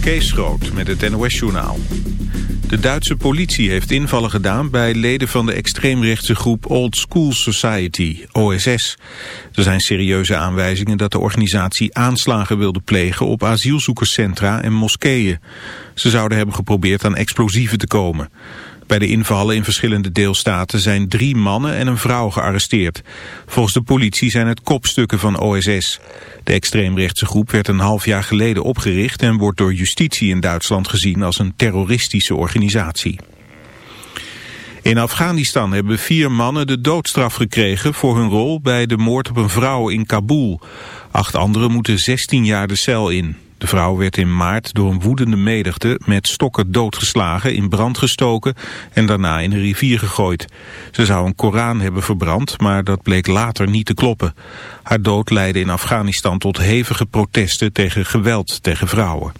Kees Groot met het NOS-journaal. De Duitse politie heeft invallen gedaan bij leden van de extreemrechtse groep Old School Society, OSS. Er zijn serieuze aanwijzingen dat de organisatie aanslagen wilde plegen op asielzoekerscentra en moskeeën. Ze zouden hebben geprobeerd aan explosieven te komen. Bij de invallen in verschillende deelstaten zijn drie mannen en een vrouw gearresteerd. Volgens de politie zijn het kopstukken van OSS. De extreemrechtse groep werd een half jaar geleden opgericht... en wordt door justitie in Duitsland gezien als een terroristische organisatie. In Afghanistan hebben vier mannen de doodstraf gekregen voor hun rol bij de moord op een vrouw in Kabul. Acht anderen moeten 16 jaar de cel in. De vrouw werd in maart door een woedende menigte met stokken doodgeslagen, in brand gestoken en daarna in een rivier gegooid. Ze zou een Koran hebben verbrand, maar dat bleek later niet te kloppen. Haar dood leidde in Afghanistan tot hevige protesten tegen geweld tegen vrouwen.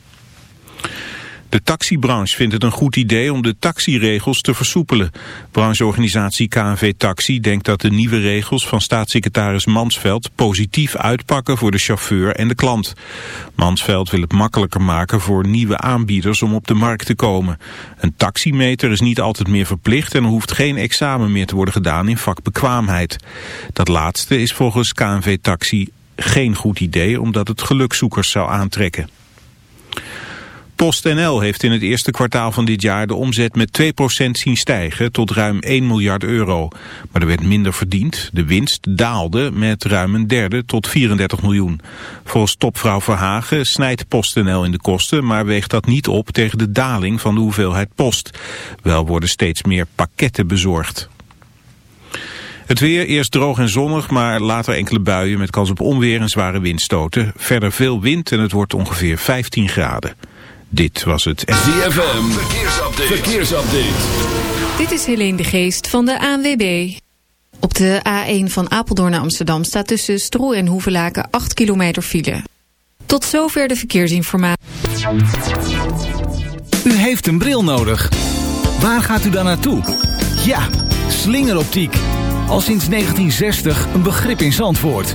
De taxibranche vindt het een goed idee om de taxiregels te versoepelen. Brancheorganisatie KNV Taxi denkt dat de nieuwe regels van staatssecretaris Mansveld positief uitpakken voor de chauffeur en de klant. Mansveld wil het makkelijker maken voor nieuwe aanbieders om op de markt te komen. Een taximeter is niet altijd meer verplicht en er hoeft geen examen meer te worden gedaan in vakbekwaamheid. Dat laatste is volgens KNV Taxi geen goed idee omdat het gelukzoekers zou aantrekken. PostNL heeft in het eerste kwartaal van dit jaar de omzet met 2% zien stijgen tot ruim 1 miljard euro. Maar er werd minder verdiend. De winst daalde met ruim een derde tot 34 miljoen. Volgens topvrouw Verhagen snijdt PostNL in de kosten, maar weegt dat niet op tegen de daling van de hoeveelheid post. Wel worden steeds meer pakketten bezorgd. Het weer, eerst droog en zonnig, maar later enkele buien met kans op onweer en zware windstoten. Verder veel wind en het wordt ongeveer 15 graden. Dit was het... ZFM, verkeersupdate. verkeersupdate. Dit is Helene de Geest van de ANWB. Op de A1 van Apeldoorn naar Amsterdam staat tussen Stroe en Hoevelaken 8 kilometer file. Tot zover de verkeersinformatie. U heeft een bril nodig. Waar gaat u dan naartoe? Ja, slingeroptiek. Al sinds 1960 een begrip in Zandvoort.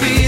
be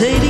Mercedes.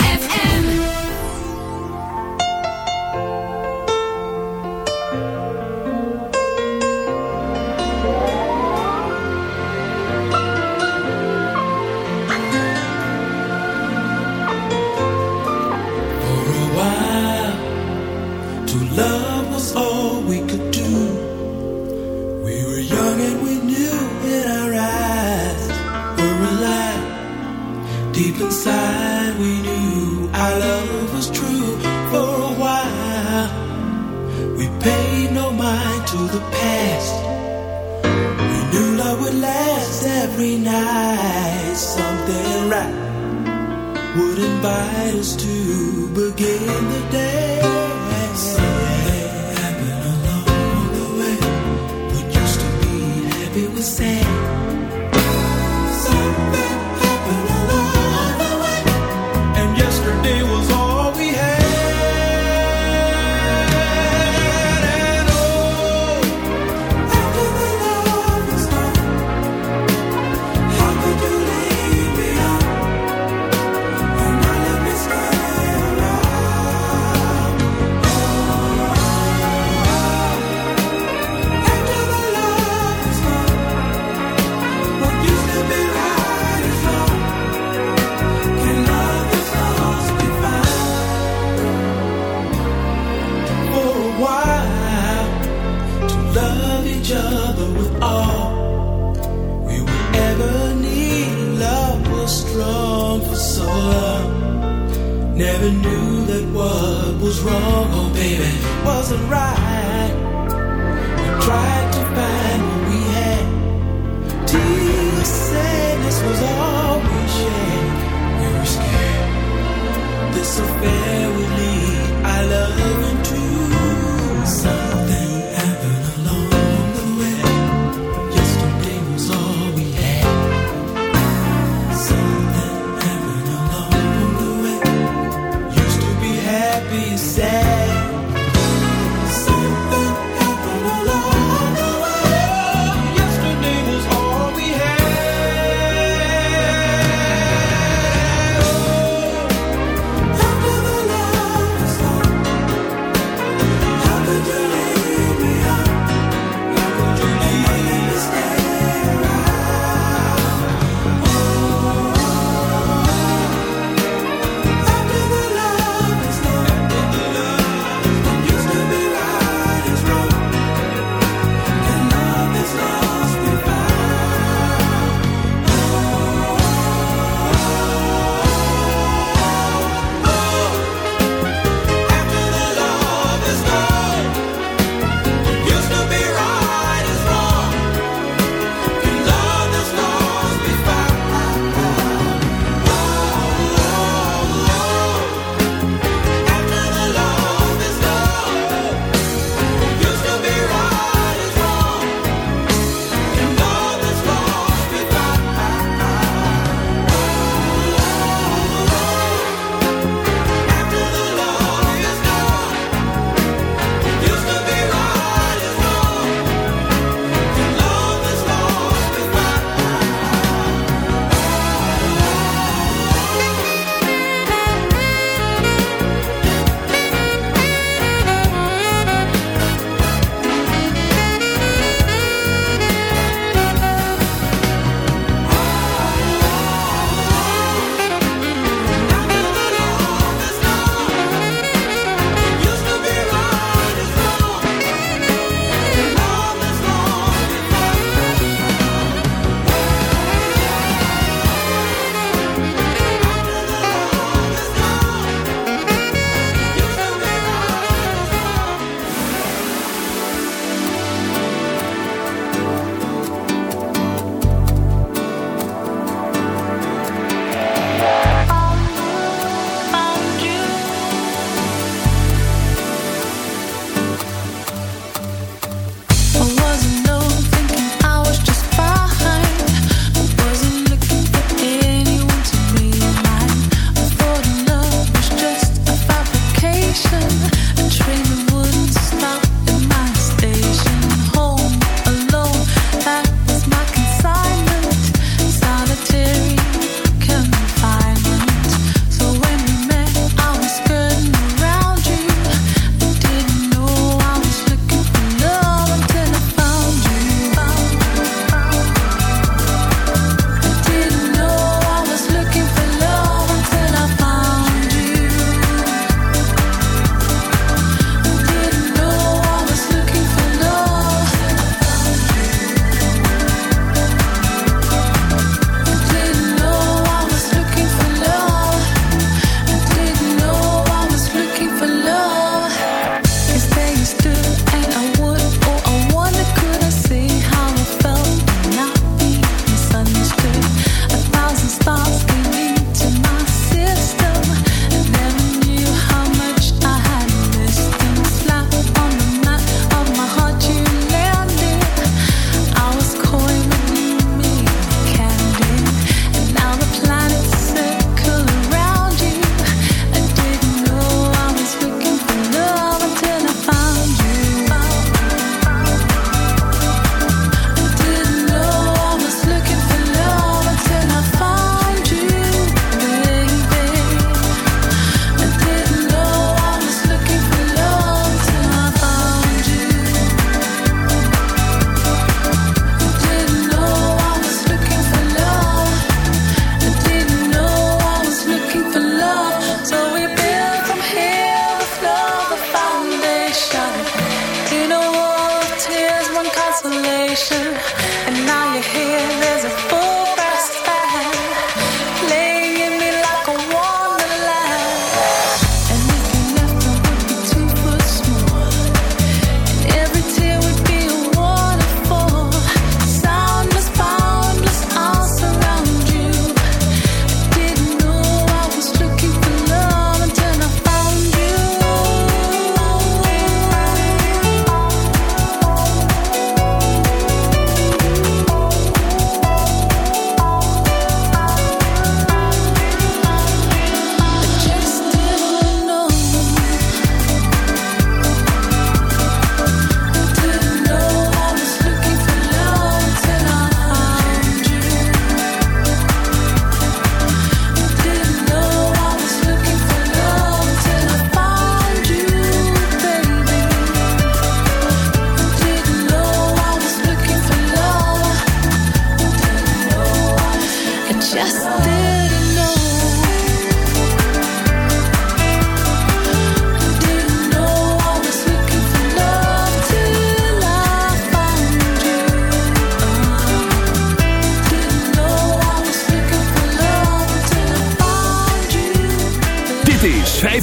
for so long. Never knew that what was wrong, oh baby, wasn't right. We tried to find what we had. Dear sadness was all we shared. We were scared this affair would lead. I love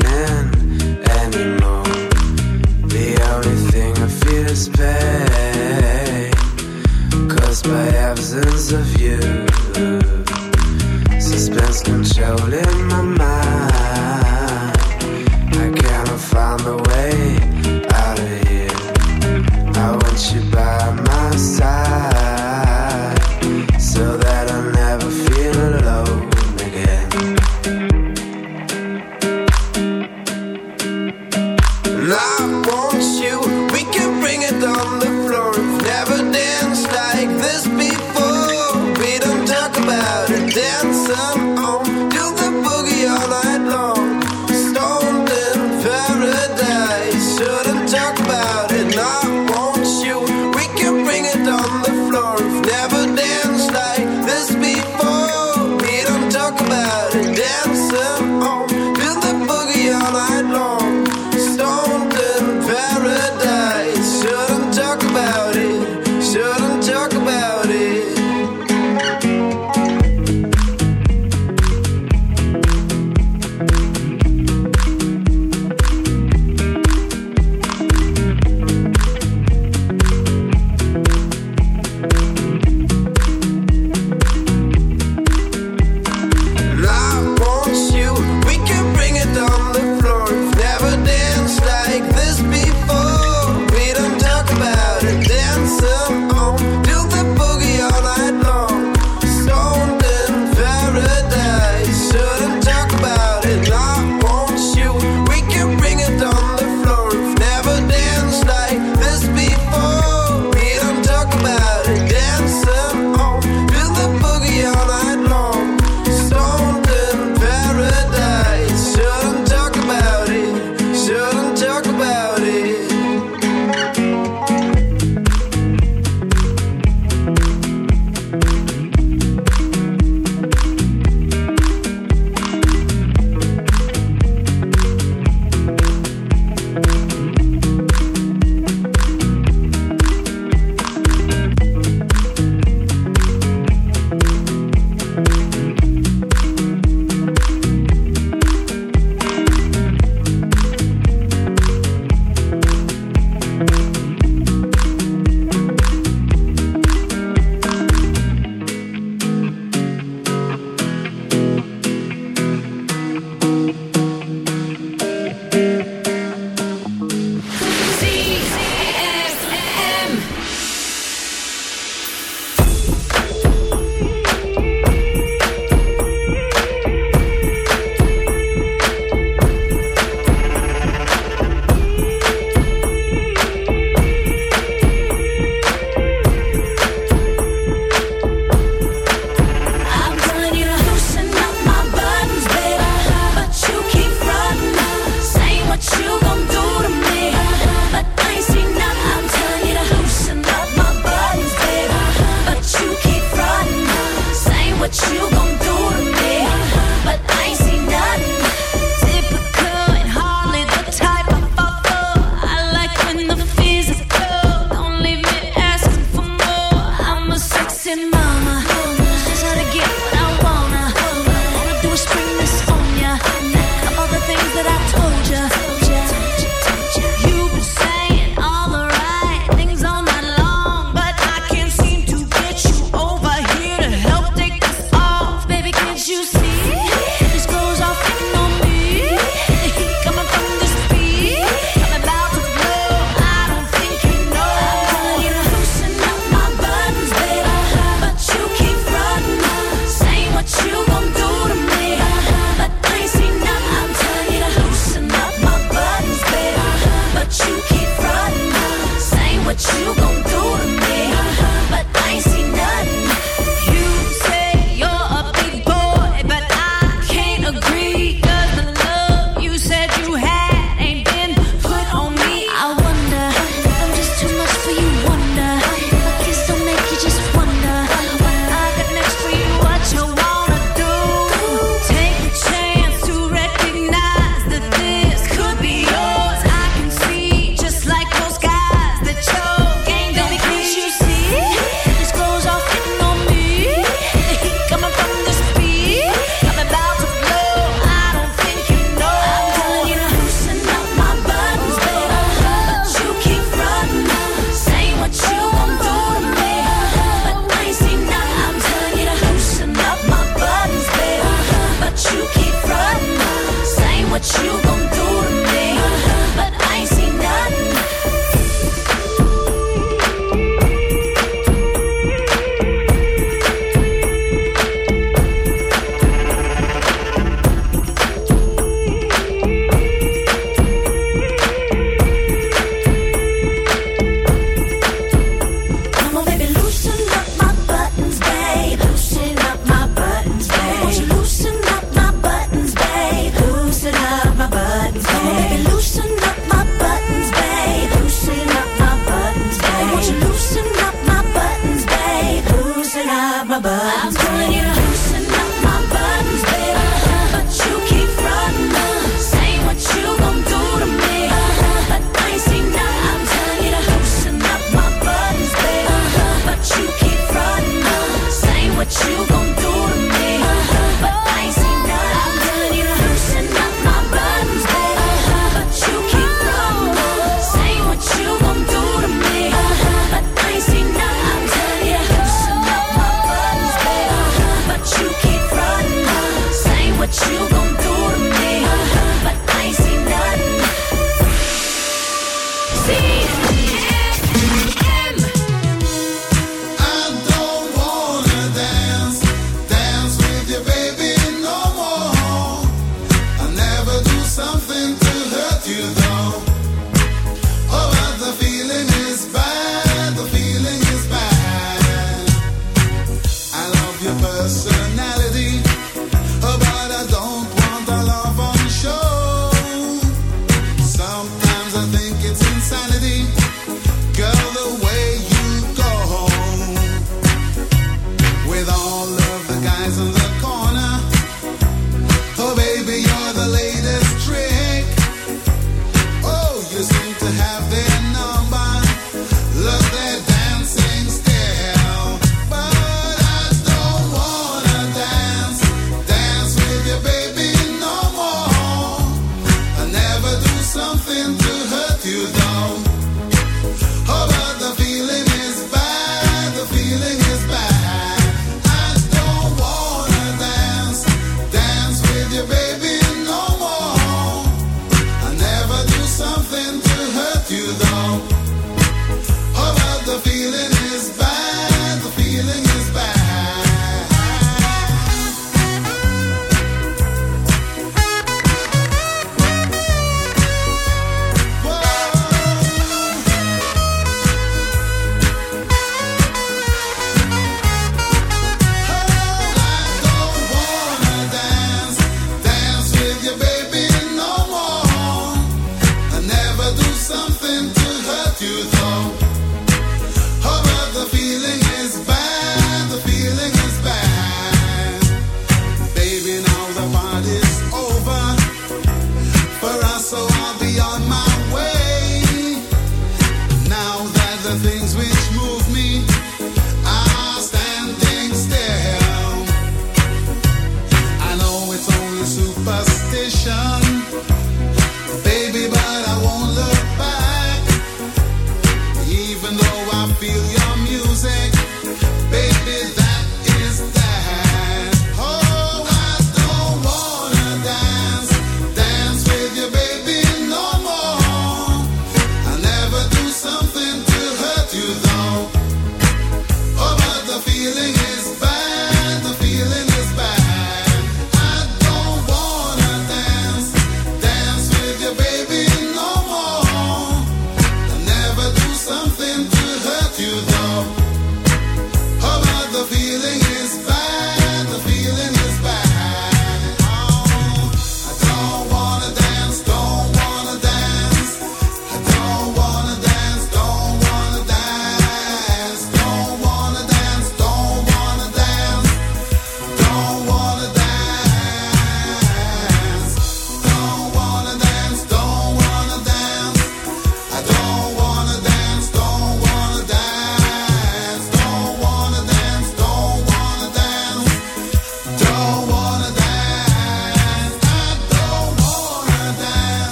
anymore. The only thing I feel is pain caused by absence of you. Suspense controlling my mind.